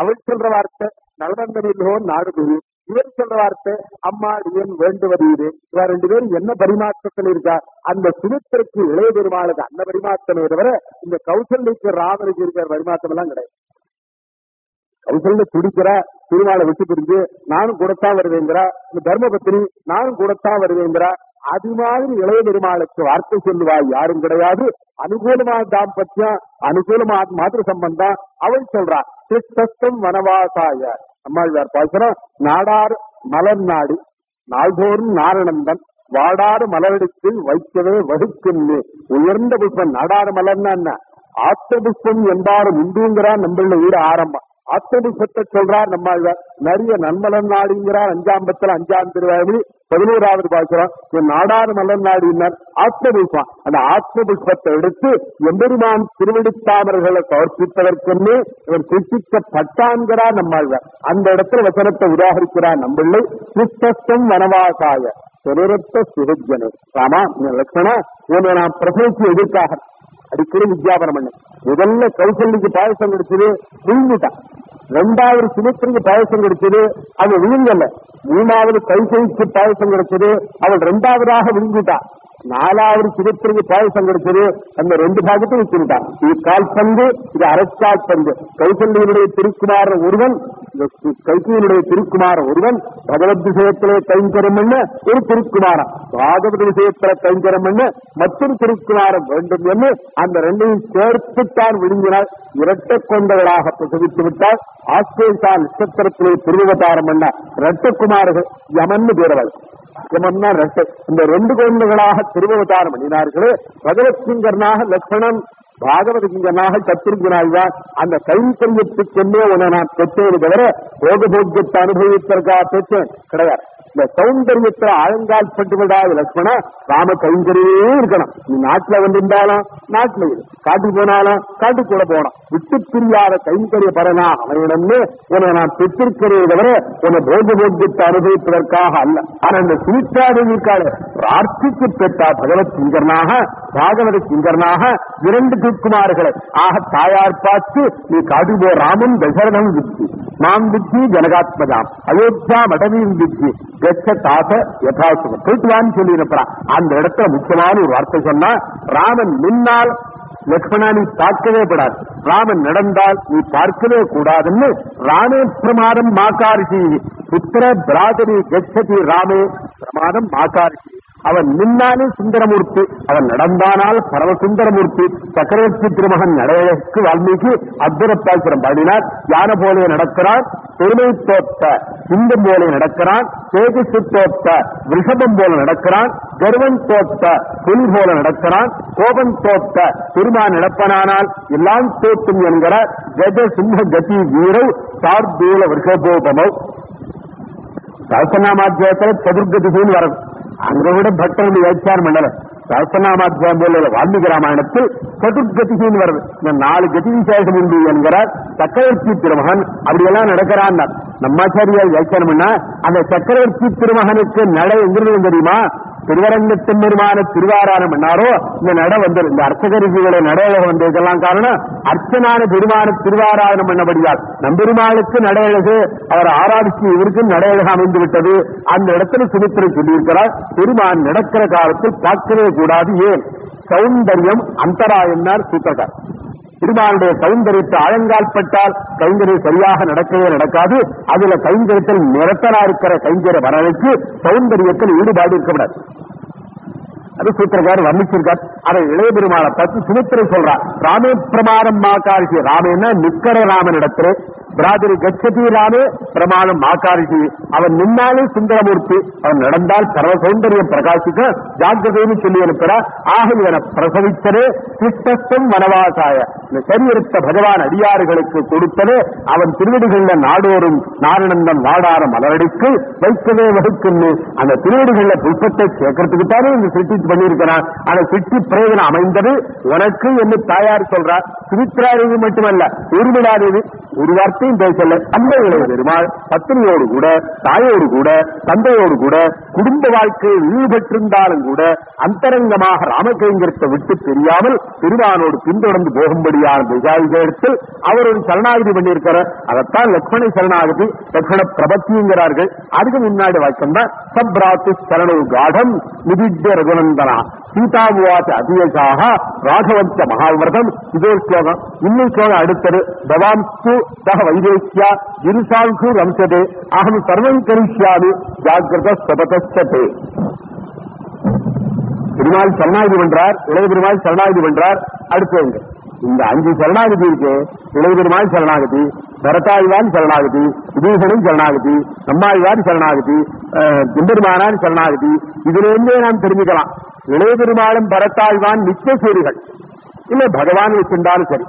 அவள் சொல்ற வார்த்தை நலந்தனிலோ நாடுது இவன் சொல்ற வார்த்தை அம்மா ஏன் வேண்டுவது இது. ரெண்டு பேரும் என்ன பரிமாற்றத்தில் இருக்கா? அந்த சுமித்திற்கு இளைய பெருமாளுக்கு அந்த பரிமாற்றமே தவிர இந்த கௌசல்யக்கு ராமனுக்கு இருக்கிற பரிமாற்றம் எல்லாம் கிடையாது. கௌசல்ய துடிக்கிற திருமாலை விட்டு பிரிஞ்சு நானும் கூடத்தான் வருவேங்கிறா. இந்த தர்மபத்தினி நானும் கூடத்தான் வருவேங்கிறா. அது மாதிரி இளைய பெருமாளுக்கு வார்த்தை சொல்லுவாய் யாரும் கிடையாது. அனுகூலமா தாம்பத்தியம் அனுகூலமா மாதிரி சம்பந்தம் அவள் சொல்றா. கிருஷ்ணஸ்தம் வனவாசாய. அம்மாழ்வார் பாசுரம் நாடார் மலர் நாடு நாள்தோறும் நாரணந்தன் வாடாறு மலரடித்தில் வைக்கவே வகுக்குன்னு உயர்ந்த புஷ்பம் நாடாறு மலர்னா என்ன? ஆத்த புஷ்பம் என்பாரும் உண்டுங்கிறார் நம்மள வீடு ஆரம்பம். ஆத்த சொல்றார் நம்மாழ்வார் நிறைய நன்மலன் நாடுங்கிறார் அஞ்சாம் பத்துல அஞ்சாம் திருவாயமொழி பதினோராவது பாக்கிறோம் என் நாடாறு மலன் நாடினார் ஆத்மபுஷ்பம் அந்த ஆத்மபுஷ்பத்தை எடுத்து எம்பெருமான் திருவிடித்தாமர்களை சமர்ப்பிப்பதற்கென்னு இவர் சிருஷ்டிக்கப்பட்டான்கிறார் நம்மாழ்வார் அந்த இடத்துல வசனத்தை உதாகரிக்கிறார் நம்மளை கிருஷ்ணஸ்தம் வனவாசாய சுரத்த சுரஜனே ராமா லட்சணா உன்னை நான் பிரசவிச்சு எதிர்க்காக அடிக்கடி வித்யாபனம் பண்ண. முதல்ல கௌசல்யக்கு பாயசம் கிடைச்சது விழுந்துட்டான் ரெண்டாவது சுமித்திரிக்கு பாயசம் கிடைச்சது அவள் விழுங்கல்ல. மூணாவது கைசைக்கு பாயசம் கிடைச்சது அவள் ரெண்டாவதாக விழுந்துட்டான் நாலாவது சுமித்திரிக்கு பாயசம் கிடைச்சது அந்த ரெண்டு பாகத்தையும் வச்சுட்டான் இது கால் இது அரசால் பங்கு கௌசல்யனுடைய திருக்குமார ஒருவன் கைசியனுடைய திருக்குமார ஒருவன் பகவத் விஷயத்திலே கைங்கரம் பண்ண ஒரு திருக்குமாரம் பாகவத விஷயத்தில கைங்கரம் பண்ண மற்றொரு திருக்குமாரம் வேண்டும் என்று அந்த ரெண்டையும் சேர்த்துத்தான் விழுங்கினாள் இரட்ட கொண்டவளாக பிரசவித்து விட்டால் ஆஸ்திரேலியா நட்சத்திரத்திலே திருவதாரம் பண்ண இரட்டக்குமார்கள் யமன்னு பேரவள். யமன்னா ரெட்டை இந்த ரெண்டு குழந்தைகளாக திருவவதாரம் பண்ணினார்களே. பகவத்சிங்கர்னாக லட்சணம் பாகவத சிங்கனாக சத்திருக்கிறாய்தான் அந்த கைங்கரியத்துக்கென்னே உன நான் பெற்றேன் தவிர போகபோக்கியத்தை அனுபவிப்பதற்காக பெற்றேன். கிடையாது. இந்த சௌந்தரியத்துல ஆழங்கால் பட்டு விடாத லட்சுமணா ராம கைங்கரியே இருக்கணும். நீ நாட்டுல வந்திருந்தாலும் நாட்டுல இரு. காட்டுக்கு போனாலும் காட்டுக்கு கூட போனோம் விட்டு பிரியாத கைங்கரிய பரனா அவனிடமே உன்னை நான் பெற்றிருக்கிறேன் தவிர உன்னை போக போக்கியத்தை அனுபவிப்பதற்காக அல்ல. ஆனா இந்த சுமித்ராதேவிக்கால பிரார்த்திக்கு பெற்றா பகவத் சிங்கரனாக பாகவத சிங்கரனாக இரண்டு திருக்குமார்களை ஆக தாயார் பார்த்து நீ காட்டு போ ராமன் தசரதம் வித்தி நாம் வித்தி ஜனகாத்மதாம். அயோத்தியா மடவியும் வித்தி கச்ச யதாசுகம் போயிட்டுவான்னு வான்னு சொல்லி அந்த இடத்துல முக்கியமான ஒரு வார்த்தை சொன்னா ராமன் முன்னால் லக்ஷ்மணா நீ பார்க்கவே கூடாது. ராமன் நடந்தால் நீ பார்க்கவே கூடாதுன்னு ராமே பிரமாதம் மாகாரிசி புத்திர பிராதரி கச்சதி ராமே பிரமாதம் மாகாரிசி அவன் நின்னாலே சுந்தரமூர்த்தி அவன் நடந்தானால் பரம சுந்தரமூர்த்தி சக்கரவர்த்தி திருமகன் நடையக்கு வால்மீகி அற்புதப்பாசுரம் பாடினார் யான போலே நடக்கிறான் பெருமை தோத்த சிங்கம் போல நடக்கிறான் தேஜசு தோத்த ரிஷபம் போல நடக்கிறான் கர்வன் தோத்த புல் போல நடக்கிறான் கோபன் தோத்த பெருமான் நடப்பனானால் எல்லாம் தோத்தும் என்கிற கஜ சிம்ம கதி வீரவ் சார்தூல விஷபோபமௌ சகசநாமாத்தியத்தில் சதுர்கதின்னு வரும் அங்க விட பக்தர்கள் வியாக்கியானம் பண்ணல சகசநாமாத்தியம் போல வால்மீகி ராமாயணத்தில் சதுர்கதின்னு வருது. இந்த நாலு கதி விசேஷம் உண்டு என்கிறார். சக்கரவர்த்தி திருமகன் அப்படியெல்லாம் நடக்கிறான் நம்மாச்சாரியார் வியாக்கியானம் பண்ணா அந்த சக்கரவர்த்தி திருமகனுக்கு நடை எங்கிருந்து தெரியுமா? திருவரங்கத்தின் பெருமான திருவாராயணம் என்னாரோ இந்த நட வந்தது. இந்த அர்ச்சகரிசிகளை நடையழக வந்ததுக்கெல்லாம் காரணம் அர்ச்சனான பெருமான திருவாராயணம் பண்ணபடியால் நம்பெருமாளுக்கு நடையழகு அவர் ஆராதிச்சு இவருக்கும் நடையழக அமைந்து விட்டது. அந்த இடத்துல சுமித்திரை சொல்லியிருக்கிறார் பெருமான் நடக்கிற காலத்தில் பார்க்கவே கூடாது ஏன்? சௌந்தர்யம் அந்தராயன்னார் சூத்திரக்கார் திருமானுடைய கைங்கரியத்தை ஆழங்கால்பட்டால் பட்டால் சரியாக நடக்கவே நடக்காது. அதுல கைங்கரியத்தில் நிரத்தனா இருக்கிற கைங்கரிய வரலுக்கு சௌந்தரியத்தில் ஈடுபாடு இருக்கக்கூடாது அது சூத்திரக்காரர் வர்ணிச்சிருக்கார். அதை இளைய பெருமாளை பத்தி சுமித்திரை சொல்றார். ராமே பிரமாணம் மாகாரிசி ராமேன்னா நிக்கர ராமனிடத்திலே பிராதிரி கச்சதி ராமே பிரமாணம் மாகாரிசி அவன் நின்னாலே சுந்தரமூர்த்தி. அவன் நடந்தால் சர்வ சௌந்தரியம் பிரகாசிக்க ஜாகிரதைன்னு சொல்லி அனுப்புறார் ஆக இவனை பிரசவித்ததே கிருஷ்ணஸ்தம் வனவாசாய. இந்த சரியெடுத்த பகவான் அடியாறுகளுக்கு கொடுத்ததே அவன் திருவடிகள்ல நாடோறும் நாரணந்தம் நாடார மலரடிக்கு வைக்கவே வகுக்குன்னு அந்த திருவடிகள்ல புஷ்பத்தை சேர்க்கறதுக்கு தானே இந்த சிட்டி பண்ணியிருக்கிறான். அந்த சிட்டி பிரயோஜனம் அமைந்தது. உனக்கு என்று தாயார் சொல்றார். சுமித்ரா தேவி மட்டுமல்ல ஊர்மிளாதேவி ஒரு வார்த்தை மத்தையும் பேசல. அந்த பெருமாள் பத்தினியோடு கூட தாயோடு கூட தந்தையோடு கூட குடும்ப வாழ்க்கையில் ஈடுபட்டிருந்தாலும் கூட அந்தரங்கமாக ராமகைங்கரத்தை விட்டு தெரியாமல் பெருமானோடு பின்தொடர்ந்து போகும்படியான திசாவிதத்தில் அவர் ஒரு சரணாகதி பண்ணியிருக்கிறார் அதைத்தான் லக்ஷ்மண சரணாகதி லக்ஷ்மண பிரபத்திங்கிறார்கள். அதுக்கு முன்னாடி வாக்கியம் தான் சப்ராத்து சரணு காடம் நிதிஜ ரகுநந்தனா. சீதாபுவாச அதியசாக ராகவந்த மகாவிரதம். இதோ ஸ்லோகம். இன்னும் ஸ்லோகம் அடுத்தது. பவாம்ஸ்து தக வைதேசியா இருசாங்கு வம்சதே அகம் சர்வம் கரிஷ்யாமி ஜாகிரத சபதே பெருமாள் சரணாகதி பண்றார் இளைய பெருமாள் சரணாகதி பண்றார் அடுத்தவங்க. இந்த அஞ்சு சரணாகதி இருக்கு இளைய பெருமாள் சரணாகதி பரதாழ்வான் சரணாகதி விபீஷனும் சரணாகதி நம்மாழ்வான் சரணாகதி திம்பெருமானான் சரணாகதி இதுல இருந்தே நாம் தெரிஞ்சுக்கலாம். இளைய பெருமாளும் பரத்தாழ்வான் நித்தியசூரிகள் இல்ல பகவான் வச்சிருந்தாலும் சரி.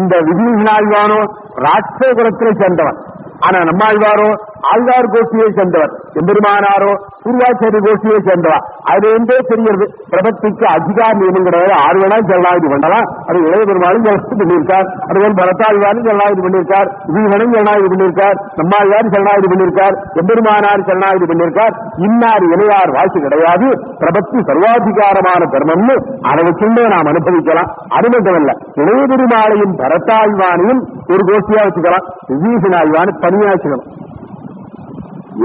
இந்த விபீஷனாழ்வானோ ராட்சகுலத்திலே சேர்ந்தவன் ஆனா நம்மாழ்வாரோ ஆழ்வார் கோஷ்டியை சேர்ந்தவர். எம்பெருமானாரோ பூர்வாச்சாரி கோஷ்டியை சேர்ந்தவர். அது இருந்தே தெரிகிறது. பிரபத்திக்கு அதிகாரம் எதுவும் கிடையாது ஆறு வேணா ஜனநாயகம் பண்ணலாம். அது இளைய பெருமாளும் ஜனநாயகம் பண்ணியிருக்கார். அதுபோல் பரத்தாழ்வாரும் ஜனநாயகம் பண்ணியிருக்கார். விபீஷனும் ஜனநாயகம் பண்ணியிருக்கார். நம்மாழ்வார் ஜனநாயகம் பண்ணியிருக்கார். எம்பெருமானார் ஜனநாயகம் பண்ணியிருக்கார். இன்னார் இளையார் வாசி கிடையாது. பிரபத்தி சர்வாதிகாரமான தர்மம்னு அதை வச்சுட்டே நாம் அனுபவிக்கலாம். அது மட்டுமல்ல இளைய பெருமாளையும் பரத்தாழ்வானையும் ஒரு கோஷ்டியா வச்சுக்கலாம். விபீஷன் ஆழ்வானு தனியா வச்சுக்கலாம்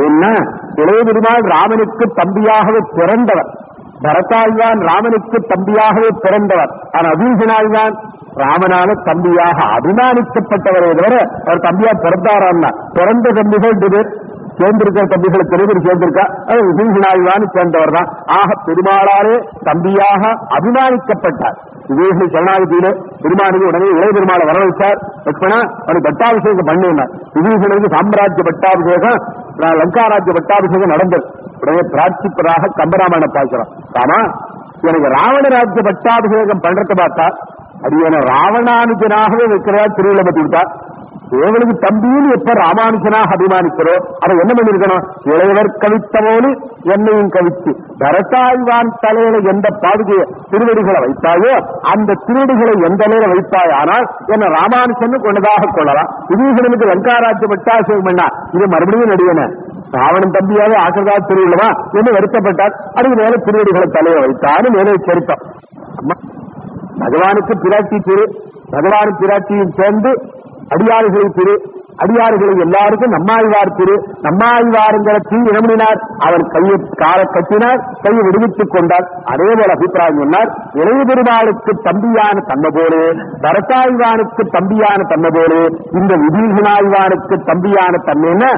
ஏன்னா இளைய பெருமாள் ராமனுக்கு தம்பியாகவே பிறந்தவர். பரதாழ்வான் ராமனுக்கு தம்பியாகவே பிறந்தவர். ஆனால் அபீஷனாழ்வான் ராமனால தம்பியாக அபிமானிக்கப்பட்டவரை தவிர அவர் தம்பியா பிறந்தாராம் பிறந்த தம்பிகள் ரெண்டு பேர். சேர்ந்திருக்கிற தம்பிகளுக்கு தெரிவித்து சேர்ந்திருக்கா? அது சேர்ந்தவர் தான் ஆக பெருமாளாரே தம்பியாக அபிமானிக்கப்பட்டார். விவேக சரணாகதியில பெருமானுக்கு உடனே இளைய பெருமாளை வர லட்சுமணா அவனுக்கு பட்டாபிஷேகம் பண்ணினார். விபீஷனுக்கு சாம்ராஜ்ய பட்டாபிஷேகம் நான் லங்காராஜ்ய பட்டாபிஷேகம் நடந்தது. உடனே பிரார்த்திப்பதாக கம்பராமாயண பார்க்கிறோம் ஆமா எனக்கு ராவண ராஜ்ய பட்டாபிஷேகம் பண்றதை பார்த்தா அது என ராவணானுஜனாகவே வைக்கிறதா திருவிழா பத்தி விட்டா இவங்களுக்கு தம்பின்னு எப்ப ராமானுஜனாக அபிமானிக்கிறோ அதை என்ன பண்ணிருக்கணும் இளையவர் கவித்தவோடு என்னையும் கவித்து. பரதாழ்வான் தலையில எந்த பாதுகைய திருவடிகளை வைத்தாயோ அந்த திருவடிகளை எந்த நிலையில வைத்தாய்? ஆனால் என்ன ராமானுஜன் கொண்டதாக கொள்ளலாம். விபீஷணனுக்கு லங்காராஜ்ய பட்டாசேகம் பண்ணா இது மறுபடியும் நடிகன. ராவணன் தம்பியாக ஆசிரதா திருவிழவா என்று வருத்தப்பட்டார். அதுக்கு மேல திருவடிகளை தலையை வைத்தாலும் மேலே சரித்தம். பகவானுக்கு பிராட்டி திரு. பகவான் பிராட்டியும் சேர்ந்து அடியாறுகளை திரு அடியாறுகளை எல்லாருக்கும் நம்மாழ்வார் திரு நம்மாழ்வாருங்கிற தீ இனமினார். அவர் கையை கால கட்டினார் கையை விடுவித்துக் கொண்டார். அதே போல அபிப்பிராயம் சொன்னார் இளைய பெருமாளுக்கு தம்பியான தன்மை போலே பரதாழ்வானுக்கு தம்பியான தன்மை போலே இந்த விபீஷனாழ்வானுக்கு தம்பியான தன்மைன்னா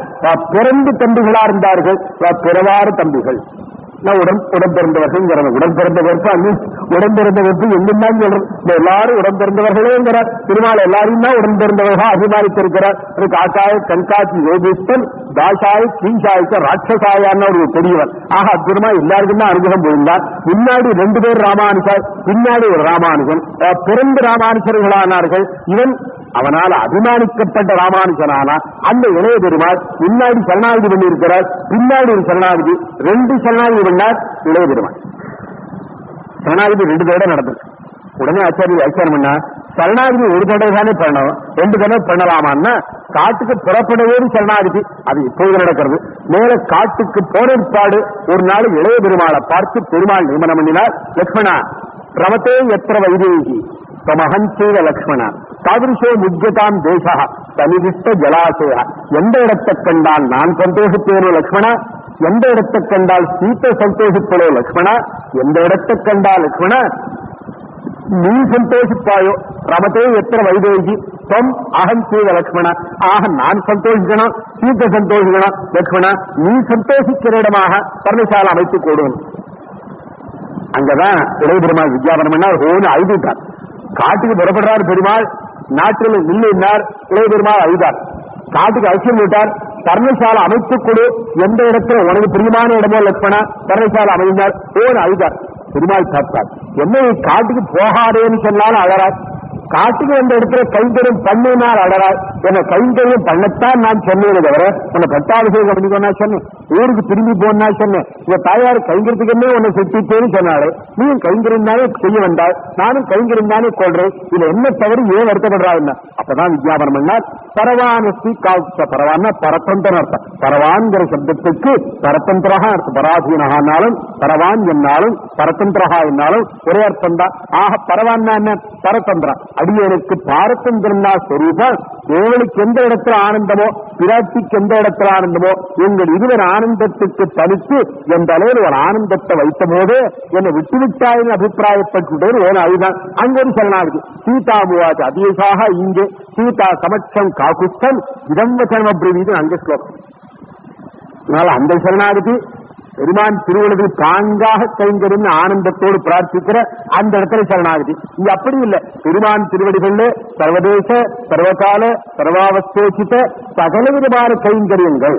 பிறந்து தம்பிகளா இருந்தார்கள். பிறவாறு தம்பிகள். நான் உடன் உடன் உடன்பிறந்த உடன் வெறுப்பு அங்கே வெறுப்பு எங்கெல்லாம் சொல்றது எல்லாரும் உடன் திருமால் எல்லாரையும் தான் உடன்பிறந்தவர்களா அபிமானித்திருக்கிறார் காக்காய கண்காட்சி யோகிஸ்தன் தாசாய் கீசாய்க்க ராட்சசாயான ஒரு பெரியவர். ஆக அற்புதமா எல்லாருக்கும் தான் அனுகிரகம் போயிருந்தார் முன்னாடி ரெண்டு பேர் ராமானுஜர் பின்னாடி ஒரு ராமானுஜன் பிறந்து ராமானுஜர்களானார்கள் இவன் அவனால் அபிமானிக்கப்பட்ட ராமானுஜனானா அந்த இளைய பெருமாள் முன்னாடி சரணாகதி பண்ணியிருக்கிறார் பின்னாடி ஒரு சரணாகதி ரெண்டு சரணாகதி பண்ணார் இளைய பெருமாள். சரணாகதி ரெண்டு தடவை நடந்திருக்கு. உடனே ஆச்சாரிய வியாக்கியானம் பண்ணா சரணாகதி ஒரு தடவை தானே பண்ணணும் ரெண்டு தடவை பண்ணலாமான்னா காட்டுக்கு புறப்படவே சரணாகதி. அது இப்போது நடக்கிறது. மேல காட்டுக்கு போனற்பாடு ஒரு நாள் இளைய பெருமாளை பார்த்து பெருமாள் நியமனம் பண்ணினார் லக்ஷ்மணா ரமத்தே எத்திர வைதேகி தமஹஞ்சேவ லக்ஷ்மண தாதிருஷோ முக்கியதாம் தேசா தனிதிஷ்ட ஜலாசய எந்த இடத்தை கண்டால் நான் சந்தோஷத்தேனோ லக்ஷ்மணா எந்த இடத்தை கண்டால் சீத்த சந்தோஷப்படோ லக்ஷ்மணா எந்த இடத்தை கண்டால் லக்ஷ்மணா நீ சந்தோஷிப்பாயோ ரமத்தே எத்திர வைதேகி தொம் அகம் சீவ லக்ஷ்மண ஆக நான் சந்தோஷிக்கணும் சீத்த சந்தோஷிக்கணும் லக்ஷ்மணா நீ சந்தோஷிக்கிற இடமாக பர்ணசாலை அமைத்துக் கொடுணும் அங்கதான் இளைய பெருமாள் வித்யாபனம் பண்ணார் ஹோன்னு அழுதுட்டார். காட்டுக்கு புறப்படுறார் பெருமாள் நாட்டில் நின்றுனார் இளைய பெருமாள் அழுதார். காட்டுக்கு அவசியம் விட்டார் தர்மசாலை அமைத்துக் கொடு எந்த இடத்துல உனக்கு பிரியமான இடமோ லட்சணா தர்மசாலை அமைந்தார் ஓன் அழுதார். பெருமாள் பார்த்தார் என்ன காட்டுக்கு போகாதேன்னு சொன்னாலும் அழறார். காட்டுக்கு வந்த இடத்துல கைங்கரியம் பண்ணினால் அடராய் என்ன கைங்கரியம் பண்ணத்தான் நான் சொன்னேன் தவிர உன்னை பட்டாபிஷேகம் பண்ணிக்கோனா சொன்னேன். ஊருக்கு திரும்பி போனா சொன்னேன். இந்த தாயார் கைங்கிறதுக்குமே உன்னை சுத்திட்டேன்னு சொன்னாலே நீயும் கைங்கிருந்தாலே செய்ய வந்தாள் நானும் கைங்கிருந்தாலே தானே கொள்றேன். இதுல என்ன தவறு? ஏன் வருத்தப்படுறா என்ன? அப்பதான் வித்யாபனம் பண்ணால் பரவானஸ்தி காத்த பரவான்னா பரதந்திரம் அர்த்தம். பரவான்கிற சப்தத்துக்கு பரதந்திரா அர்த்தம். பராதீனானாலும் பரவான் என்னாலும் பரதந்திரா என்னாலும் ஒரே அர்த்தம் தான் ஆக பரவான்னா என்ன? பரதந்திரம் அடியனுக்கு பாரதந்திரம் தான் சொரூபம் உங்களுக்கு எந்த இடத்துல ஆனந்தமோ பிராட்டிக்கு எந்த இடத்துல ஆனந்தமோ எங்கள் இருவர் ஆனந்தத்துக்கு தனித்து எந்த அளவில் ஒரு ஆனந்தத்தை வைத்த போது என்னை விட்டுவிட்டாயின் அபிப்பிராயப்பட்டு ஒரு அதுதான்? அங்க ஒரு சரணாகுது. சீதா முவாஜ் அதேசாக இங்கே சீதா சமட்சம் காக்குத்தன் இடம் வச்சனம் அப்ரவீது அங்க ஸ்லோகம். அதனால அந்த சரணாகதி பெருமான் திருவள்ளுவர் தாங்காக கைங்கரின் ஆனந்தத்தோடு பிரார்த்திக்கிற அந்த இடத்துல சரணாகதி. இங்க அப்படி இல்லை. பெருமான் திருவடிகள்ல சர்வதேச சர்வகால சர்வாவஸ்தோசித்த சகல விதமான கைங்கரியங்கள்.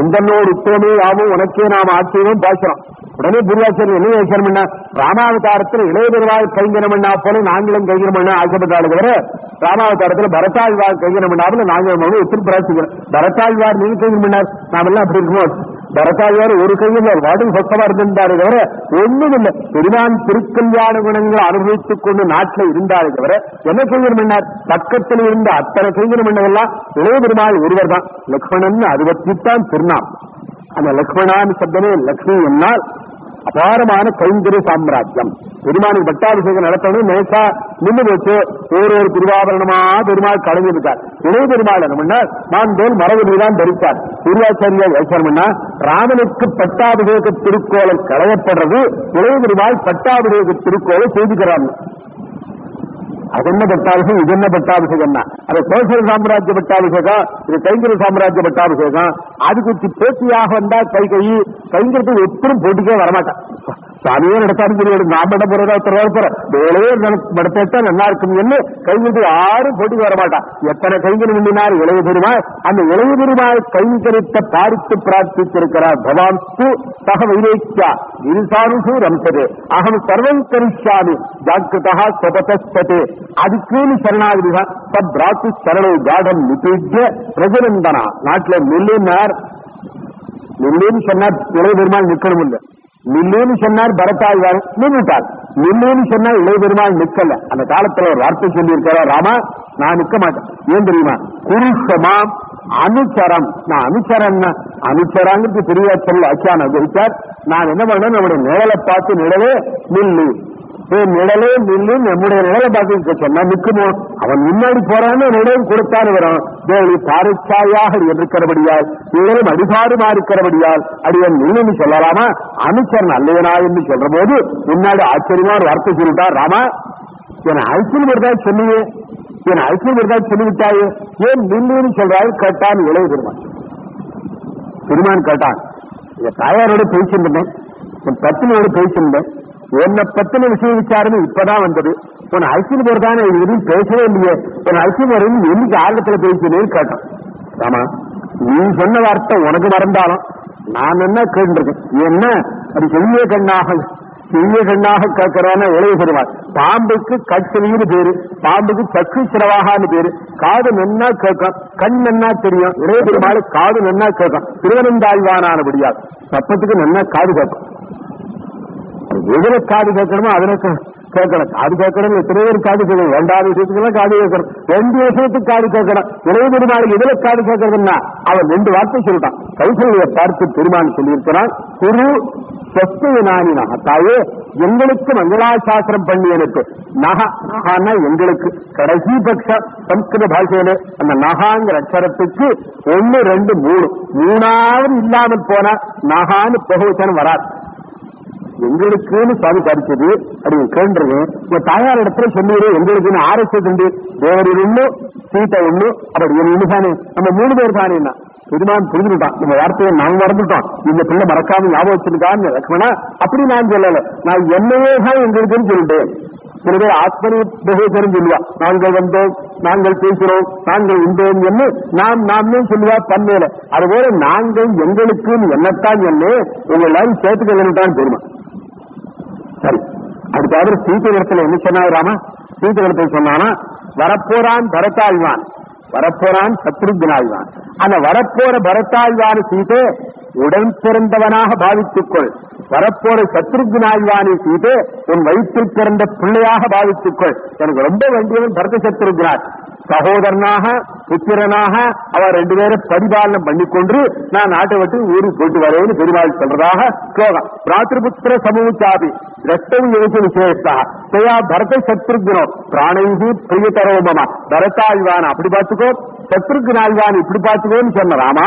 உந்தன்னோடு உத்தமே யாவும் உனக்கே நாம் ஆட்சியமும் பேசுறோம் உடனே குருவாச்சாரியர் என்ன யோசனை பண்ணா ராமாவதாரத்தில் இளைய பெருமாள் கைங்கரம் பண்ணா போல நாங்களும் கைங்கரம் பண்ண ஆசைப்பட்டாலும் தவிர ராமாவதாரத்தில் பரத்தாழ்வார் கைங்கரம் பண்ணாமல் நாங்களும் மனு எப்படி பிரார்த்திக்கிறோம். பரத்தாழ்வார் நீங்க கைங்கரம் பண்ணார் நாமெல்லாம் அப்படி இருக்குமோ. பரத்தாழ்வார் ஒரு கையில் வாடகை சொத்தமா இருந்திருந்தாரு தவிர ஒண்ணும் இல்லை பெருமான் திருக்கல்யாண குணங்களை அனுபவித்துக் கொண்டு நாட்டில் இருந்தாரு தவிர என்ன கைங்கரம் பண்ணார் பக்கத்தில் இருந்த அத்தனை கைங்கரம் பண்ணதெல்லாம் இளைய பெருமாள் ஒருவர் தான். லக்ஷ்மணன் அதுவற்றித்தான் திருநாள். அந்த லக்ஷ்மணான் சப்தமே லக்ஷ்மி என்னால் அபாரமான கைங்கரிய சாம்ராஜ்யம். பெருமானுக்கு பட்டாபிஷேகம் நடத்தணும். நேசா நின்று வச்சு ஒரு ஒரு திருவாபரணமா பெருமாள் கலைஞ்சிருக்கார். இளைய பெருமாள் என்ன பண்ணார்? மாந்தோல் மரபு தான் தரித்தார். திருவாச்சாரியா யோசனை ராமனுக்கு பட்டாபிஷேக திருக்கோலம் களையப்படுறது இளைய பெருமாள் பட்டாபிஷேக திருக்கோலை செய்துக்கிறார். அது என்ன பட்டாபிஷேகம் இது என்ன பட்டாபிஷேகம் அது கோசல சாம்ராஜ்ய பட்டாபிஷேகம் இது கைங்கர சாம்ராஜ்ய பட்டாபிஷேகம். அதுக்கு பேச்சியாக வந்தா கை கை கைங்கிறது எப்படும் போட்டிக்கே வரமாட்டான். சாமியே நடத்தாலும் தெரியாது நான் பண்ண போறதா ஒருத்தர் போற வேலையே நடத்தா நல்லா இருக்கும் என்று கைவிட்டு யாரும் போட்டிக்கு வரமாட்டான் எத்தனை கைகள் பண்ணினார் இளைய பெருமாள். அந்த இளைய பெருமாள் கைங்கரித்த பாரித்து பிரார்த்தித்திருக்கிறார். பவான் து சக வைரேக்கியா இருசானுசு ரம்சதே. அகம் சர்வம் கரிஷ்யாமி. ஜாக்கிரதா ஸ்வபதஸ்தே அதுக்குன்னு சரணாகதி சப்ராத்து சரணை காடம் நிபீட்ய பிரஜனந்தனா. நாட்டில் மில்லியனார் மில்லியன் சொன்னா இளைய பெருமாள் நிற்கணும் இல்லை நில்லுன்னு சொன்னார் பரத்தாழ்வார் நின்றுட்டார். நில்லுன்னு சொன்னா இளைய பெருமாள் நிக்கல அந்த காலத்துல ஒரு வார்த்தை சொல்லி இருக்கிறா ராமா நான் நிக்க மாட்டேன். ஏன் தெரியுமா? குருஷமாம் அனுச்சரம். நான் அனுச்சரம் அனுச்சராங்கிறது பெரியாச்சல் அச்சான அனுபவிச்சார் நான் என்ன பண்ணேன்? நம்முடைய நிழலை பார்த்து நிழலே நில்லு நிழலே நில்லு நம்முடைய நிழலை பார்த்து சொன்னா நிற்குமோ? அவன் முன்னாடி போறான்னு நிழல் கொடுத்தாரு வரும் தேவி பாரிச்சாயாக இருக்கிறபடியால் நிழலும் அடிபாடுமா இருக்கிறபடியால் அடியன் நில்லுன்னு சொல்லலாமா? அனுச்சரன் அல்லையனா என்று சொல்ற போது முன்னாடி ஆச்சரியமா ஒரு வார்த்தை சொல்லிட்டான் ராமா என் ஐக்கியம் இருந்தா சொன்னியே என் ஐக்கியம் இருந்தா சொல்லிவிட்டாயே. ஏன் நில்லுன்னு சொல்றாரு கேட்டான் இளைய பெருமான். பெருமான் கேட்டான் என் தாயாரோட பேசியிருந்தேன். என் பத்தினியோட பேசியிருந்தேன். உன்னை பத்தின விஷய விசாரணை இப்பதான் வந்தது. உன் ஹலசினுபோர் தானே எதுவும் பேசவே இல்லையே. உன் ஐக்கியம் பேர் என்னைக்கு ஆர்வத்துல பேசினேன்னு கேட்டான். ஆமா நீ சொன்ன வார்த்தை உனக்கு மறந்தாலும் நான் என்ன கேட்டிருக்கேன்? என்ன? அது செல்விய கண்ணாக செல்விய கண்ணாக கேட்கிறான இளைய பெருமாள் பாம்புக்கு கட்சவின்னு பேரு பாம்புக்கு சக்கு சிரவாகான்னு பேரு. காது நன்னா கேட்கும் கண் நன்னா தெரியும். இளைய பெருமாள் காது நன்னா கேட்கும். திருவனந்தாழ்வானானபடியால். சப்பத்துக்கு நன்னா காது கேட்கும். எதுல காது கேட்கணுமோ அதுல கேட்கணும். காது கேட்கணும் எத்தனை பேர் காது கேட்கணும். ரெண்டாவது விஷயத்துக்கு காது கேட்கணும். ரெண்டு விஷயத்துக்கு காது கேட்கணும். இளைய பெருமாள் எதுல காது கேட்கறதுன்னா அவன் ரெண்டு வார்த்தை சொல்லிட்டான் கைசல்ய பார்த்து பெருமான் சொல்லியிருக்கிறான் குரு சொஸ்தனானி தாயே எங்களுக்கு மங்களாசாசனம் பண்ணி எனக்கு நகா நகான்னா எங்களுக்கு. கடைசி பட்ச சம்ஸ்கிருத பாஷையில அந்த நகாங்கிற அக்ஷரத்துக்கு ஒன்னு ரெண்டு மூணு. மூணாவது இல்லாமல் போனா நகான்னு பகுவச்சனம் வராது. எங்களுக்குன்னு சாமி படிச்சது அப்படி கேண்டிருக்கேன் உங்க தாயார் இடத்துல சொன்னீரு எங்களுக்குன்னு ஆர்எஸ்எஸ் உண்டு தேவரில் ஒண்ணு சீட்டை ஒண்ணு அப்படி ஒண்ணு தானே நம்ம மூணு பேர் தானே பெருமான் புரிஞ்சுட்டான் இந்த வார்த்தையை நான் மறந்துட்டோம். இந்த பிள்ளை மறக்காம ஞாபகம் வச்சிருக்கான்னு லக்ஷ்மணா அப்படி நான் சொல்லல. நான் என்னையே தான் எங்களுக்குன்னு சொல்லிட்டேன். சில பேர் ஆத்மனி பகவதரும் சொல்லுவா நாங்கள் வந்தோம் நாங்கள் பேசுறோம் நாங்கள் உண்டோம் என்று நாம் நாமே சொல்லுவா பன்மையில அதுபோல நாங்கள் எங்களுக்குன்னு என்னத்தான் என்ன உங்க எல்லாரும் சேர்த்துக்கொள்ளத்தான் பெருமா. சரி. அடுத்தாவது சீத்தை இடத்துல என்ன சொன்னாராமா ராமா? சீதைகளை சொன்னானா வரப்போறான் பரத்தாழ்வான். வரப்போறான் சத்ருக்னாழ்வான் அந்த வரப்போற பரத்தாழ்வான் சீதே உடன் பிறந்தவனாக பாவித்துக்கொள். வரப்போற சத்ருக்னாழ்வானை சீதே உன் வயிற்றில் பிறந்த பிள்ளையாக பாவித்துக்கொள். எனக்கு ரொம்ப வேண்டியவன் பரத சத்ருக்னார் சகோதரனாக புத்திரனாக அவர் ரெண்டு பேரும் பரிபாலனம் பண்ணிக்கொண்டு நான் நாட்டை விட்டு ஊருக்கு போயிட்டு வரேன்னு பெருமாள் சொல்றதாக ஸ்லோகம். பிராத்திருபுத்திர சமூச்சாபி. ரத்தம் எழுத்து விசேஷா. தயா பரத சத்ருக்னோ பிராணைகி பிரியதரோமமா பரத்தாழ்வான அப்படி பார்த்துக்கோ. சத்ருக்கு சத்ருக்னாழ்வான் இப்படி பார்த்துக்கோன்னு சொன்ன ராமா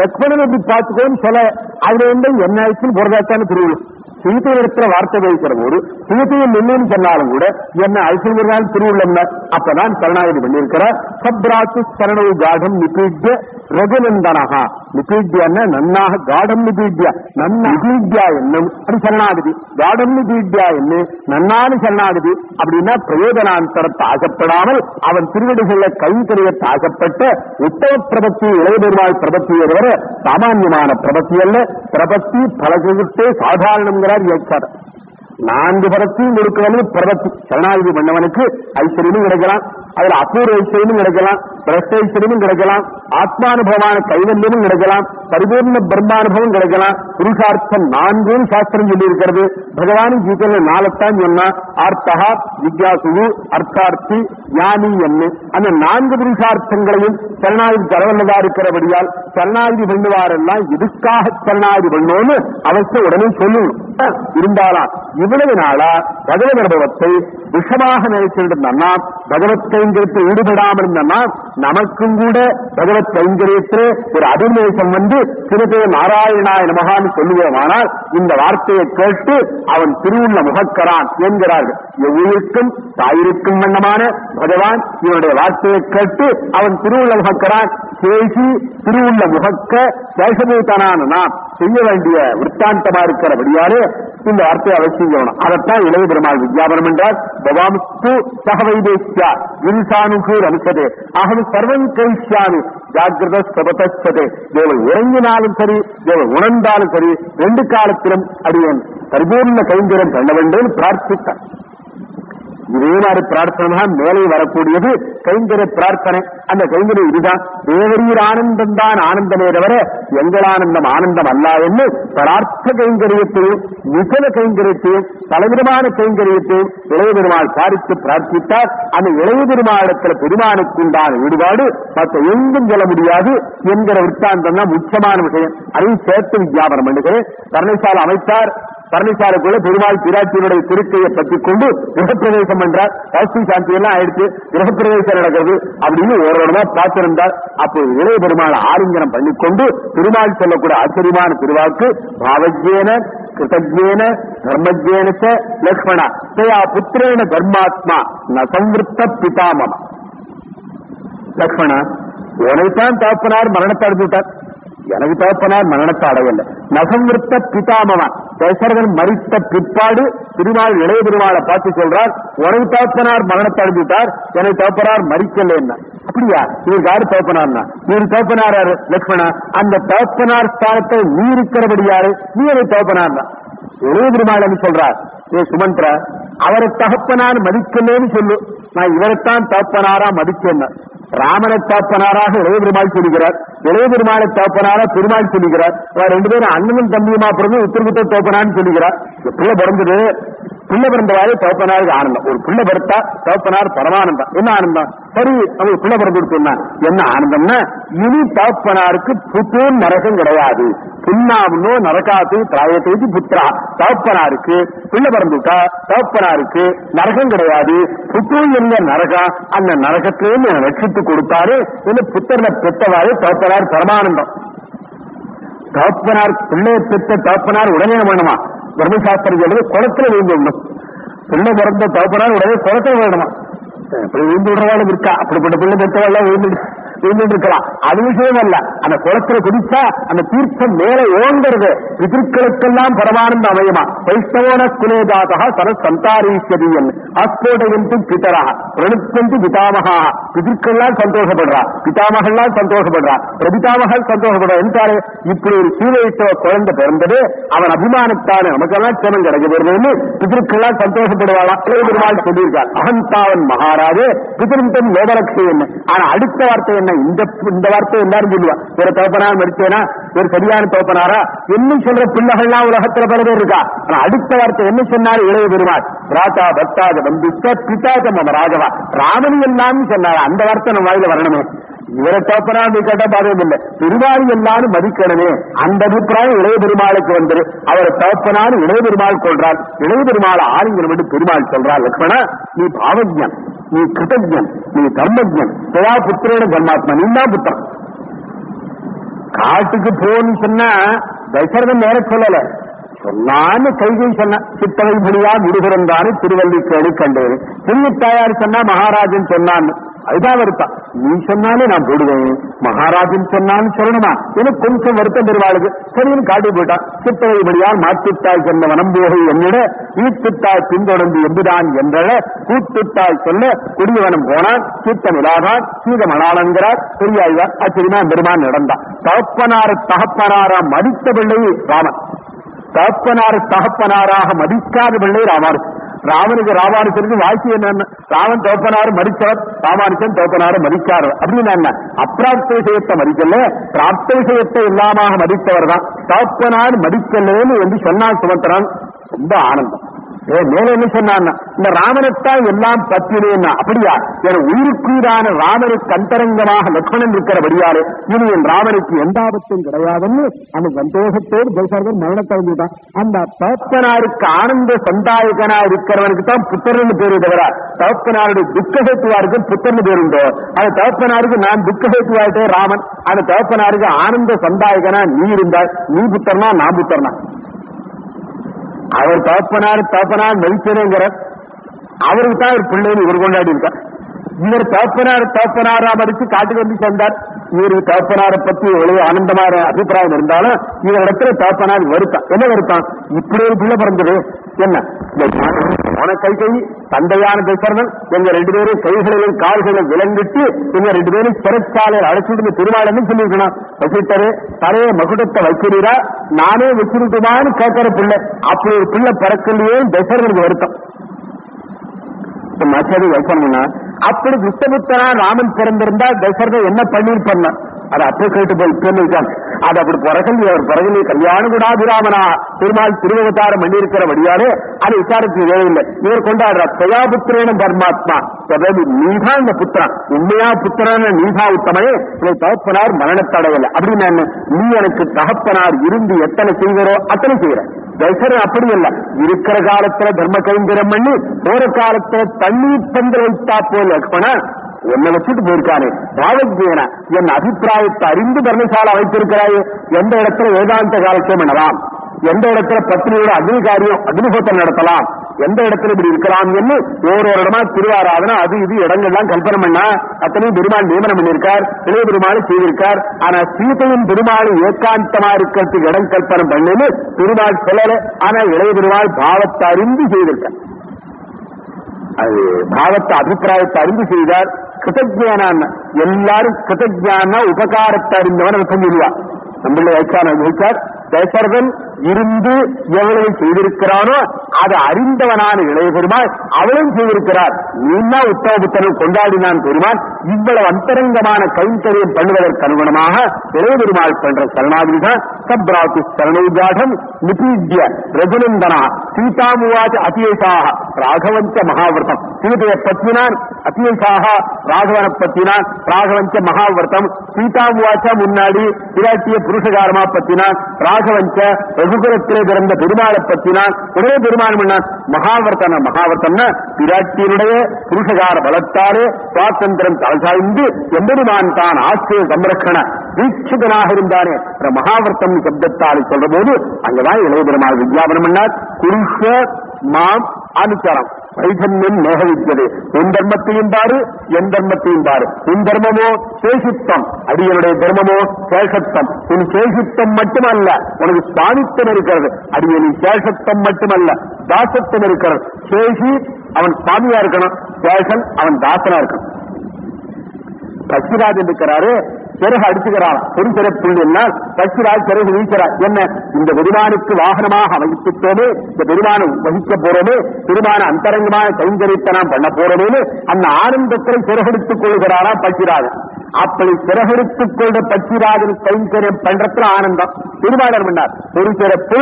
லக்ஷ்மணன் இப்படி பார்த்துக்கோன்னு சொல்ல அதுல வந்து என்ன ஆயிடுச்சுன்னு போறதாச்சான்னு திருவிழா சீதையிடத்துல வார்த்தை வைக்கிற போது சீதையை நின்னுன்னு சொன்னாலும் கூட என்ன அழிச்சுங்கிறதாலும் திருவுள்ளம் அப்பதான் சரணாகதி பண்ணியிருக்கிறார். சப்ராத்து சரணவு காடம் நிபீட்ய ரகுநந்தனகா நிபீட்யன்னா நன்னாக காடம் நிபீட்யா. நன்னா நிபீட்யா என்னும் அது சரணாகதி. காடம் நிபீட்யா என்ன நன்னான சரணாகதி. அப்படின்னா பிரயோஜனாந்தரத்தை ஆசைப்படாமல் அவன் திருவிடுகளை கைத்தறியத்தை ஆசைப்பட்ட உத்தம பிரபத்தி இளையபெருமாள் பிரபத்தி தவிர சாமான்யமான பிரபத்தி அல்ல. பிரபத்தி பழகிட்டே சாதாரணங்கிறார் இயற்கார். நான்கு படத்தையும் கொடுக்கிறது பிரபத்தி. சரணாகதி பண்ணவனுக்கு ஐஸ்வர்யமும் கிடைக்கலாம். அதுல அபூர்வ ஐஸ்வர்யமும் கிடைக்கலாம் பிரஷ்ட ஐஸ்வர்யமும் கிடைக்கலாம் ஆத்மானுபவமான கைவல்யமும் கிடைக்கலாம் பரிபூர்ண பிரம்மானுபவம் கிடைக்கலாம். புருஷார்த்தம் நான்கும் சாஸ்திரம் சொல்லி இருக்கிறது பகவானும் கீதையில நாளைத்தான் சொன்னா ஆர்த்தகா வித்யாசுகு அர்த்தார்த்தி ஞானி என்ன. அந்த நான்கு புருஷார்த்தங்களையும் சரணாகதி தரவல்லதா இருக்கிறபடியால் சரணாகதி பண்ணுவாரெல்லாம் இதுக்காக சரணாகதி பண்ணோன்னு அவசியம் உடனே சொல்லணும். இருந்தாலாம் இவ்வளவு நாளா பகவத் அனுபவத்தை விஷமாக நினைச்சிருந்தா பகவத்தை கைங்கரியத்தில் ஈடுபடாமல் இருந்தா நமக்கும் கூட பகவத் கைங்கரியத்தில் ஒரு அபிநேசம் வந்து சிறுதே நாராயணாய நமகான்னு சொல்லுவோமானால் இந்த வார்த்தையை கேட்டு அவன் திருவுள்ள முகக்கரான் என்கிறார்கள். எவ்வுயிருக்கும் தாயிருக்கும் வண்ணமான பகவான் இவனுடைய வார்த்தையை கேட்டு அவன் திருவுள்ள முகக்கரான் சேஷி திருவுள்ள முகக்க சேஷபூதனான நாம் செய்ய வேண்டிய விற்த்தாந்தமா இருக்கிறபடியாலே இந்த வார்த்தையை அவசியம் செய்யணும் அதைத்தான் இளைய பெருமாள் வித்யாபனம் என்றால் பவாமுஸ்து சகவைதேஷ்யா. இன்சானுக்கு அனுசதே அகம் சர்வம் கைஷ்யாமி ஜாகிரத சபதச்சதே தேவன் இறங்கினாலும் சரி தேவன் உணர்ந்தாலும் சரி ரெண்டு காலத்திலும் அடியன். பரிபூர்ண கைந்திரம் பண்ண வேண்டும் பிரார்த்தித்தான் இதே மாதிரி பிரார்த்தனை தான் மேலே வரக்கூடியது கைங்கர பிரார்த்தனை. அந்த கைங்கர இதுதான். தேவரீர் ஆனந்தம் தான் ஆனந்தமே தவிர எங்கள் ஆனந்தம் ஆனந்தம் அல்ல என்று பரார்த்த கைங்கரியத்தையும் நிகழ கைங்கரியத்தையும் தலைவிதமான கைங்கரியத்தையும் இளைய பெருமாள் பாரித்து பிரார்த்தித்தார். அந்த இளைய பெருமாளத்தில் பெருமானுக்குண்டான ஈடுபாடு மற்ற எங்கும் சொல்ல முடியாது என்கிற விற்பாந்தம் தான் முக்கியமான விஷயம். அதையும் சேர்த்து விஜயாபனம் பண்ணுகிறேன். பர்ணசாலை அமைத்தார். பரணிசாலைக்குள்ள பெருமாள் பிராட்சியினுடைய திருக்கையை பற்றிக் கொண்டு கிரகப்பிரவேசம் வாசம் பண்றார் வாஸ்து சாந்தி எல்லாம் ஆயிடுச்சு கிரகப்பிரவேசம் நடக்கிறது அப்படின்னு ஒரு இடமா பார்த்திருந்தார் அப்போ இளைய பெருமாள் ஆலிங்கனம் பண்ணிக்கொண்டு திருமால் சொல்லக்கூடிய ஆச்சரியமான திருவாக்கு பாவஜேன கிருதஜேன தர்மஜேன லக்ஷ்மணா தயா புத்திரேன தர்மாத்மா ந பிதாமமா லக்ஷ்மணா உனைத்தான் தாப்பனார் மரணத்தை அடைஞ்சுட்டார் எனக்கு தகப்பனார் மரணத்தை அடையல. நசங்கிருத்த பிதாமவன். தசரதன் மறித்த பிற்பாடு திருமால் இளைய பெருமாளை பார்த்து சொல்றார் உனக்கு தகப்பனார் மரணத்தை அடைஞ்சிட்டார் எனக்கு தகப்பனார் மறிக்கல என்ன? அப்படியா? இவர் யாரு தகப்பனார்னா? இவர் தகப்பனார் யாரு அந்த தகப்பனார் ஸ்தானத்தை நீ இருக்கிறபடியாரு நீ எனக்கு தகப்பனார் இளைய பெருமாள் சொல்றார் ஏ சுமந்திர அவரை தகப்பனார் மதிக்கலன்னு சொல்லு. நான் இவரைத்தான் தகப்பனாரா மதிச்சேன் ராமனை தாப்பனாராக இளைய பெருமாள் சொல்லுகிறார். இளைய பெருமாளை தாப்பனாரா பெருமாள் சொல்லுகிறார். அவர் ரெண்டு பேரும் அண்ணனும் தம்பியுமா பிறந்து உத்தரவுத்த தோப்பனான்னு சொல்லுகிறார். பிள்ளை பிறந்தது. பிள்ளை பிறந்தவாறு தோப்பனாருக்கு ஆனந்தம். ஒரு பிள்ளை பிறத்தா தோப்பனார் பரமானந்தம். என்ன ஆனந்தம்? சரி அவங்க பிள்ளை பிறந்து கொடுத்தா என்ன ஆனந்தம்னா இனி தோப்பனாருக்கு புத்தூர் நரகம் கிடையாது. புண்ணாமனோ நரகாத்து திராயத்தை புத்திரா. தோப்பனாருக்கு பிள்ளை பிறந்துட்டா? தோப்பனாருக்கு நரகம் கிடையாது. புத்தூர் என்ற நரகம் அந்த நரகத்திலேருந்து ரட்சித்து கொடுத்தாரு. என்று புத்தரை பெற்றவாறு தோப்பனார் பரமானந்தம். தோப்பனார் பிள்ளையை பெற்ற தோப்பனார் உடனே வேணுமா? பிரம்மசாஸ்திரம் சொல்றது குளத்துல விழுந்துடணும். பிள்ளை பிறந்த தோப்பனார் உடனே குளத்துல வேணுமா அப்படி விழுந்து விடுறவாளும் இருக்கா? அப்படிப்பட்ட பிள்ளை பெற்றவாள் விழுந்து இருந்துட்டு இருக்கலாம் அது விஷயம் அல்ல. அந்த குளத்துல குடிச்சா அந்த தீர்த்தம் மேல ஓங்கிறது. பிதற்களுக்கெல்லாம் பரமானந்த அமையுமா வைஷ்ணவோன குலேஜாதா சர சந்தாரீஸ்வரியன் ஆஸ்போடயந்து பிதரா பிரணுத்தந்து பிதாமகா பிதற்கள்லாம் சந்தோஷப்படுறா. பிதாமகள்லாம் சந்தோஷப்படுறா. பிரபிதாமகள் சந்தோஷப்படுறா. என்றாலே இப்படி ஒரு சீவையிட்ட குழந்தை பிறந்தது அவன் அபிமானத்தான. நமக்கெல்லாம் சேமம் போறதுன்னு பிதற்கள்லாம் சந்தோஷப்படுவாளா பெருமாள் சொல்லியிருக்கார். அகந்தாவன் மகாராஜே பிதருந்தன் என்ன? ஆனா அடுத்த வார்த்தை என்ன? இந்த இந்த வார்த்தை எல்லாரும் சொல்லுவா. ஒரு தோப்பனார் மறிச்சேனா ஒரு சரியான தோப்பனாரா என்ன சொல்ற பிள்ளைகள்லாம் உலகத்துல பல பேர் இருக்கா? ஆனா அடுத்த வார்த்தை என்ன சொன்னார் இளைய பெருமாள் ராஜா பக்தாஜ பந்துஷ்ட பிதாஜ மம ராகவா. ராமன் எல்லாம் சொன்னாரா? அந்த வார்த்தை நம்ம வாயில வரணுமே. இவரை தோப்பனார் கேட்டா கேட்ட பாதம் இல்லை திருவாரி எல்லாரும் மதிக்கணுமே. அந்த அபிப்பிராயம் இளைய பெருமாளுக்கு வந்தது. அவரை தோப்பனார் இளைய பெருமாள் சொல்றார். இளைய பெருமாள் ஆளுங்கிற என்று பெருமாள் சொல்றார். லக்ஷ்மணா நீ பாவஜன் நீ கிருதஜன் நீ தர்மஜன் தயா புத்திரேன ஜன்மாத்மா நீ தான் புத்திரன். காட்டுக்கு போன்னு சொன்னா தசரதன் நேர சொல்லல. சொல்லான்னு கைகை சொன்ன சித்தவை முடியா திருவள்ளி திருவல்லிக்கேடு கண்டேன். புண்ணிய சொன்னா மகாராஜன் சொன்னான்னு. அதுதான் வருத்தம் நீ சொன்னாலே நான் போடுவேன் மகாராஜன் சொன்னான்னு சொல்லணுமா எனக்கு கொஞ்சம் வருத்தம் பெருவாளுக்கு சரின்னு காட்டி போயிட்டான் சித்தவை முடியால் மாற்றுத்தாய் சொன்ன வனம்போகை என்னிட வீட்டுத்தாய் பின்தொடர்ந்து எம்புதான் என்றழ கூட்டுத்தாய் சொல்ல குடியவனம் போனான் சித்தம் இலாதான் சீத மணாளங்கிறார் பெரியாழ்வார் ஆச்சரியமா பெருமான் நடந்தான் தகப்பனார் தகப்பனாரா மதித்த பிள்ளை ராமன் தகப்பனார் தகப்பனாராக மதிக்காத பிள்ளை ராமானு ராமனுக்கு ராமானுஜனுக்கு வாழ்க்கை என்னென்ன? ராமன் தோப்பனார் மறிச்சவர் ராமானுஜன் தோப்பனாறு மறிச்சார் அப்படின்னு என்ன? அப்பிராப்த விஷயத்தை மறிக்கல பிராப்த விஷயத்தை இல்லாம மதித்தவர் தான். தோப்பனார் மறிக்கலன்னு என்று சொன்னால் சுமந்திரன். ரொம்ப ஆனந்தம். ஏ மேல என்ன சொன்னான் இந்த ராமனைத்தான் எல்லாம் பத்தினேன்னா அப்படியா? என உயிருக்குயிரான ராமனுக்கு அந்தரங்கமாக லக்ஷ்மணன் இருக்கிறபடியாரு இனி என் ராமனுக்கு எந்த ஆபத்தும் கிடையாதுன்னு அந்த சந்தோஷத்தோடு ஜெய்சர்கர் மரணத்தை அந்த தகப்பனாருக்கு ஆனந்த சந்தாயகனா இருக்கிறவனுக்கு தான் புத்தர்னு பேரு தவிர தகப்பனாருடைய துக்கஹேத்துவாருக்கு புத்தர்னு பேர் உண்டோ. அந்த தகப்பனாருக்கு நான் துக்கஹேத்துவாயிட்டே ராமன் அந்த தகப்பனாருக்கு ஆனந்த சந்தாயகனா நீ இருந்தாய் நீ புத்தர்னா நான் புத்தர்னா? அவர் தகப்பனார் தகப்பனார் மதிச்சதுங்கிறார் அவருக்கு தான் ஒரு பிள்ளைன்னு இவர் கொண்டாடி இருக்கார். இவர் தகப்பனார் தகப்பனாரா மதிச்சு காட்டுக்கு வந்து சேர்ந்தார். இவருக்கு தகப்பனாரை பத்தி எவ்வளவு ஆனந்தமான அபிப்பிராயம் இருந்தாலும் இவரிடத்துல தகப்பனார் வருத்தம். என்ன வருத்தம்? இப்படி ஒரு பிள்ளை பிறந்தது. என்ன? போன கை கை தந்தையான தசரதன் எங்க ரெண்டு பேரும் கைகளிலும் கால்களிலும் விளங்கிட்டு எங்க ரெண்டு பேரும் சிறைச்சாலையில் அழைச்சிட்டு திருமாலன்னு சொல்லியிருக்கணும்? வச்சுட்டாரு தரைய மகுடத்தை வைக்கிறீரா? நானே வச்சிருக்குமான்னு கேட்கிற பிள்ளை. அப்படி ஒரு பிள்ளை பிறக்கலையே தசரதனுக்கு வருத்தம். மச்சடி வைக்கணும்னா அப்படி துஷ்டபுத்தனா ராமன் பிறந்திருந்தா தசரத என்ன பண்ணிருப்பான் அது அப்போ கேட்டு போய் இப்ப இருக்கான் அது அப்படி பிறகு அவர் பிறகு கல்யாண குணாபிராமனா பெருமாள் திருவவதாரம் பண்ணியிருக்கிற வழியாலே அதை விசாரிச்சு தேவையில்லை இவர் கொண்டாடுற தயாபுத்திரேன பரமாத்மா அதாவது நீதான் இந்த புத்திரன். உண்மையா புத்திரன நீதா உத்தமே இதை தகப்பனார் மரணத்தடையல. அப்படின்னு என்ன? நீ எனக்கு தகப்பனார் இருந்து எத்தனை செய்கிறோ அத்தனை செய்கிற. தசரன் அப்படி இல்ல இருக்கிற காலத்துல தர்ம கைந்திரம் பண்ணி போற காலத்துல தண்ணீர் பந்தல் வைத்தா போல் லக்ஷ்மணன் என்னை வச்சுட்டு போயிருக்கானே. பாவஜீவனா என் அபிப்பிராயத்தை அறிந்து தர்மசாலை வைத்திருக்கிறாயே. எந்த இடத்துல வேதாந்த காலத்தை பண்ணலாம் எந்த இடத்துல பத்னியோட அக்னி காரியம் அக்னிஹோத்திரம் நடத்தலாம்? எந்த இடத்துல இப்படி இருக்கலாம் என்று ஒரு இடமா திருவாராதனா அது இது இடங்கள்லாம் கல்பனை பண்ணா அத்தனையும் பெருமாள் நியமனம் பண்ணியிருக்கார் இளைய பெருமாள் செய்திருக்கார். ஆனா சீதையும் பெருமாள் ஏகாந்தமா இருக்கிறதுக்கு இடம் கல்பனை பண்ணுன்னு பெருமாள் சொல்லல. ஆனா இளைய பெருமாள் பாவத்தை அறிந்து செய்திருக்கார். அது பாவத்தை அபிப்பிராயத்தை அறிந்து செய்தார். கிருத்தஜானான் எல்லாரும் கிருத்தஜானா உபகாரத்தை அறிந்தவன் அர்த்தம் சொல்லுவா நம்மள இருந்து எவ்வளவு செய்திருக்கிறானோ அதை அறிந்தவனான இளைய பெருமாள் அவளும் செய்திருக்கிறார். நீனா உத்தவபுத்தனும் கொண்டாடினான் பெருமாள் இவ்வளவு அந்தரங்கமான கைங்கரியம் பண்ணுவதற்கு அனுகுணமாக இளைய பெருமாள் பண்ற சரணாதி தான் சப்ராத்து சரணோஜாடம் ரகுநந்தனா சீதாமுவாச்ச அத்தியேசாக ராகவஞ்ச மகாவிரதம். சீதையை பத்தினான் அத்தியேசாக ராகவனை பத்தினான் ராகவஞ்ச மகாவிரதம். சீதாமுவாச்ச முன்னாடி பிராட்டிய புருஷகாரமா பத்தினான் ராகவஞ்ச ரகுகுலத்திலே பிறந்த பெருமாளை பத்தினான். உடனே பெருமாள் பண்ணான் மகாவர்த்தன மகாவர்த்தன பிராட்டியினுடைய புருஷகார பலத்தாலே சுவாதந்திரம் தலசாய்ந்து எம்பெருமான் தான் ஆசிரிய சம்ரக்கண தீட்சிதனாக இருந்தானே மகாவர்த்தம் சப்தத்தால் சொல்ற போது அங்கதான் இளைய பெருமாள் விஜயாபனம் பண்ணார். குருஷ மாம் அனுச்சரம். வைகன்யம் மோகவித்தது. உன் தர்மத்தையும் பாரு என் தர்மத்தையும் பாரு. உன் தர்மமோ சேஷித்தம். அடியனுடைய தர்மமோ சேஷத்தம். உன் சேஷித்தம் மட்டுமல்ல உனக்கு சுவாமித்தம் இருக்கிறது. அடியனின் சேஷத்தம் மட்டுமல்ல தாசத்தம் இருக்கிறது. சேஷி அவன் சாமியா இருக்கணும். சேஷன் அவன் தாசனா இருக்கணும். பசிராஜ் இருக்கிறாரு. பிறகு அடிச்சுக்கிறான். ஒரு சிறப்புள் என்னால் பச்சிராஜ் பிறகு வீழ்கிறார் என்ன? இந்த பெருமானுக்கு வாகனமாக வகித்துட்டோமே இந்த பெருமானை வகிக்க போறோமே பெருமான அந்தரங்கமான கைங்கரித்த நாம் பண்ண போறோமே அந்த ஆனந்தத்தை சிறகெடுத்துக் கொள்கிறாரா பச்சிராஜன் அப்படி சிறகெடுத்துக் கொண்ட பச்சிராஜன் கைங்கரியம் பண்றதுல ஆனந்தம். பெருமாளர் பண்ணார் ஒரு சிறப்பு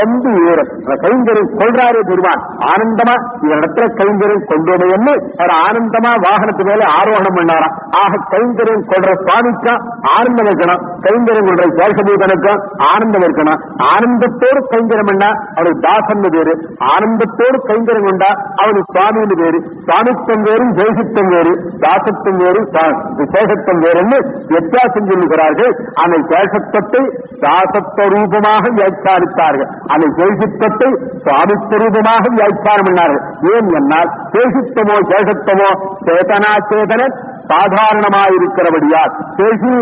ஒன்று ஏறும் கைங்கரியம் கொள்றாரே பெருமான். ஆனந்தமா? இடத்துல கைங்கரியம் கொண்டோமே அவர் ஆனந்தமா வாகனத்து மேல ஆரோகணம் பண்ணாராம். ஆக கைங்கரியம் கொள்ற சுவாமிக்கா ஆனந்தம் இருக்கணும். கைங்கரியம் கொள்ற சேஷபூதனுக்கும் ஆனந்தம் இருக்கணும். ஆனந்தத்தோடு கைங்கரம் பண்ணா அவனுக்கு தாசன் பேரு. ஆனந்தத்தோடு கைங்கரம் கொண்டா அவனுக்கு சுவாமின்னு பேரு. சுவாமித்தம் வேறு ஜெயசித்தம் வேறு தாசத்தம் வேறு தேசத்தம் வேறுன்னு? வித்தியாசம் சொல்லுகிறார்கள். அந்த தேசத்தத்தை தாசத்த ரூபமாக வியாக்கியானித்தார்கள். அந்த ஜெயசித்தத்தை சுவாமிஸ்வரூபமாக வியாக்கியானம் பண்ணார்கள் ஏன் என்னால் தேசித்தமோ தேசத்தமோ சேதனா சேதன சாதாரணமாயிருக்கிறபடியால். சேஷி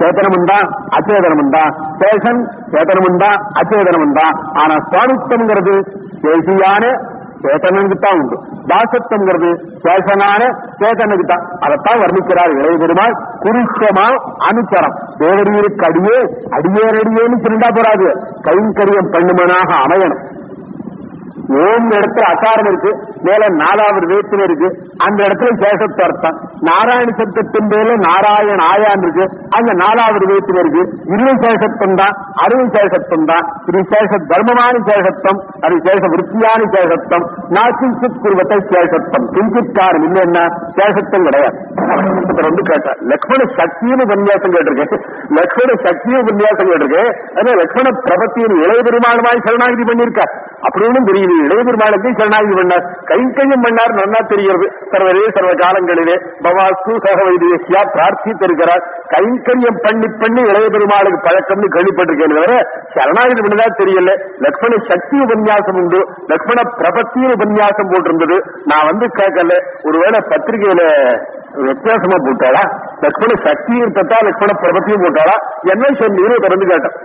சேதனமுண்டா அச்சேதனமுண்டா? சேஷன் சேதனமுண்டா அச்சேதனமுண்டா? ஆனா சுவாமித்தம்ங்கிறது தேசியான சேத்தனுக்கு தான் உண்டு. தாசத்துவங்கிறது சேஷனான சேத்தனுக்கு தான் அதைத்தான் வர்ணிக்கிறார் இளைய பெருமாள் குறிச்சமா அனுச்சரம். தேவரீருக்கு அடியே அடியேரடியேன்னு திருண்டா போறாது. கைங்கரியம் பண்ணுமனாக அமையணும். ஓம் இடத்துல அசாரம் இருக்கு மேல நாலாவது வேற்றுமை இருக்கு. அந்த இடத்துல சேஷத்து அர்த்தம். நாராயண சப்தத்தின் மேல நாராயண ஆயான் இருக்கு. அந்த நாலாவது வேற்றுமை இருக்கு. இரு சேஷத்துவம் தான் அருள் சேஷத்துவம் தான். இது சேஷ தர்மமான சேஷத்துவம் அது சேஷ விற்பியான சேஷத்துவம். நாசிஞ்சித் குருவத்தை சேஷத்துவம். கிஞ்சித்காரம் இல்லை என்ன? சேஷத்துவம் கிடையாது. வந்து கேட்டேன் லக்ஷ்மண சக்தியும் உபன்யாசம் கேட்டிருக்கேன் லக்ஷ்மண சக்தியும் உபன்யாசம் கேட்டிருக்கேன் அதே லக்ஷ்மண பிரபத்தியின் இளைய பெருமாளுமாய் சரணாகிதி பண்ணியிருக்கார் அப்படின்னு தெரியுது. இளைய சரணாகி சரணாகதி பண்ணார். கைங்கரியம் பண்ணார். நன்னா தெரிகிறது. சர்வரே சர்வ காலங்களிலே பவாஸ்து சக வைத்தியா பிரார்த்தித்திருக்கிறார் கைங்கரியம் பண்ணி பண்ணி இளைய பெருமாளுக்கு பழக்கம்னு கேள்விப்பட்டிருக்கேன் தவிர சரணாகி பண்ணதா தெரியல. லக்ஷ்மண சக்தி உபன்யாசம் உண்டு. லக்ஷ்மண பிரபத்தியின் உபன்யாசம் போட்டிருந்தது. நான் வந்து கேட்கல. ஒருவேளை பத்திரிகையில வித்தியாசமா போட்டாளா? லக்ஷ்மண சக்தி இருப்பதா லக்ஷ்மண பிரபத்தியும் போட்டாளா? என்ன சொன்னீங்க திறந்து கேட்டேன்.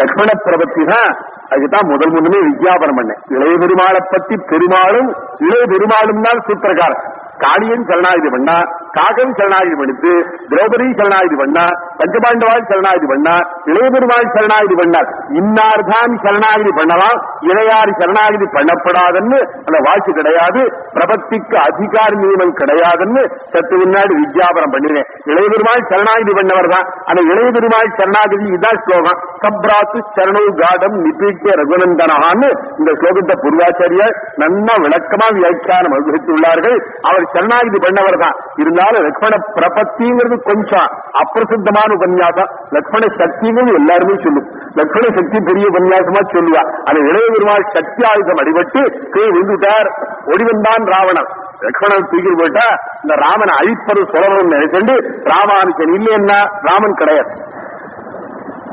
லக்ஷ்மண பிரபத்தி தான் அதுக்குதான் முதல் முதலே விஜயாபனம் பண்ணேன். இளைய பெருமாளை பத்தி பெருமாளும் இளைய பெருமாளும் தான் சூத்திரக்காரன் காளியன் சரணாகிதி பண்ணா காகன் சரணாகிதி பண்ணிட்டு திரௌபதி சரணாகிதி பண்ணா பஞ்சபாண்டவாள் சரணாகிதி பண்ணா இளையபெருமாள் சரணாகிதி பண்ணார் இன்னார் தான் சரணாகிதி பண்ணலாம் இளையார் சரணாகிதி பண்ணப்படாதுன்னு அந்த வாக்கு கிடையாது பிரபத்திக்கு அதிகார நியமம் கிடையாதுன்னு சத்து முன்னாடி விஜயாபனம் பண்ணினேன் இளையபெருமாள் சரணாகிதி பண்ணவர் தான் அந்த இளையபெருமாள் சரணாகிதி இதான் ஸ்லோகம். சப்ராத்து சரணோ காடம் நிபீட்டிய ரகுநந்தனகான்னு இந்த ஸ்லோகத்தை பூர்வாச்சாரியர் நன்னா விளக்கமா வியாக்கியானம் அனுபவித்துள்ளார்கள். அவர் சரணாகிதி பண்ணவர் தான். இருந்தாலும் லக்ஷ்மண பிரபத்திங்கிறது கொஞ்சம் அப்பிரசித்தமான உபன்யாசம். லக்ஷ்மண சக்திங்கிறது எல்லாருமே சொல்லும். லக்ஷ்மண சக்தி பெரிய உபன்யாசமா சொல்லுவா. அந்த இளைய பெருமாள் சக்தி ஆயுதம் அடிபட்டு கீழ் விழுந்துட்டார். ஒடிவந்தான் ராவணன். லக்ஷ்மணன் தூக்கி போயிட்டா இந்த ராமனை அழிப்பது சுலபம் நினைச்சுண்டு ராமானுஜன் இல்லைன்னா ராமன் கிடையாது.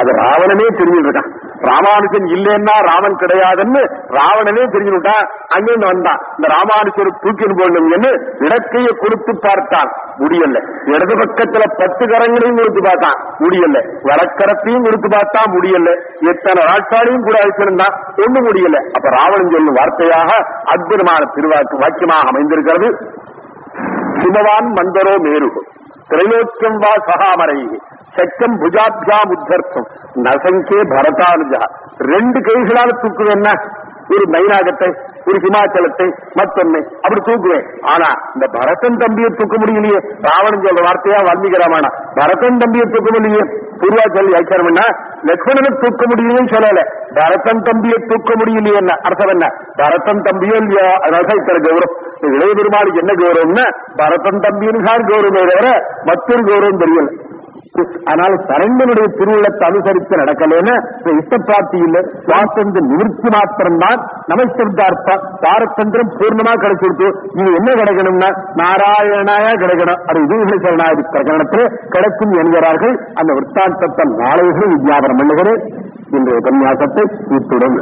அது ராவணனே தெரிஞ்சுட்டு இருக்கான் ராமானுஜன் இல்லைன்னா ராமன் கிடையாதுன்னு ராவணனே தெரிஞ்சுட்டான் அங்கிருந்து வந்தான். இந்த ராமானுஜர் தூக்கின் போடணும்னு இடக்கையை கொடுத்து பார்த்தான். முடியல. இடது பக்கத்துல பத்து கரங்களையும் கொடுத்து பார்த்தான். முடியல. வழக்கரத்தையும் கொடுத்து பார்த்தா முடியல. எத்தனை ராட்சாலையும் கூட அழிச்சிருந்தான். ஒண்ணு முடியல. அப்ப ராவணன் சொல்லும் வார்த்தையாக அற்புதமான திருவாக்கு வாக்கியமாக அமைந்திருக்கிறது. சிமவான் மந்தரோ மேரு. திரைலோக்கியம் வா சகாமரை சக்கம் புஜாபியாம் உத்தர்த்தம் நசங்கே பரதானுஜா ரெண்டு கைகளால தூக்குவேன்னா ஒரு மைனாகத்தை ஒரு ஹிமாச்சலத்தை மத்தொன்னு அப்படி தூக்குவேன். ஆனா இந்த பரதன் தம்பியை தூக்க முடியலையே. ராவணன் சொல்ற வார்த்தையா வால்மீகி ராமாயணம்? பரதன் தம்பியை தூக்க முடியலையே. பூர்வாச்சல் வியாக்கியானம் லக்ஷ்மணனை தூக்க முடியலையும் சொல்லல. பரதன் தம்பியை தூக்க முடியலையே என்ன? அர்த்தம் என்ன? பரதன் தம்பியோ இல்லையோ? அதனால இத்தனை கௌரவம். இளைய பெருமாளுக்கு என்ன கௌரவம்னா பரதன் தம்பின்னு தான் கௌரவமே தவிர மற்றொரு கௌரவம் தெரியல. ஆனால் சரண்டனுடைய திருவிழத்தை அனுசரித்து நடக்கலன்னு இஷ்டப்பிராப்தி இல்லை. சுவாசந்த நிவர்த்தி மாத்திரம்தான் நமஸ்தர்த்தார்த்தம் தாரத்தந்திரம் பூர்ணமா கிடைச்சிருக்கு. இது என்ன கிடைக்கணும்னா நாராயணாயா கிடைக்கணும். அது இது சரணாதி பிரகடனத்தில் கிடைக்கும் என்கிறார்கள். அந்த விற்த்தாந்தத்தை நாளைகளும் விஜயாபனம் பண்ணுகிறேன். இன்றைய உபன்யாசத்தை இத்துடன்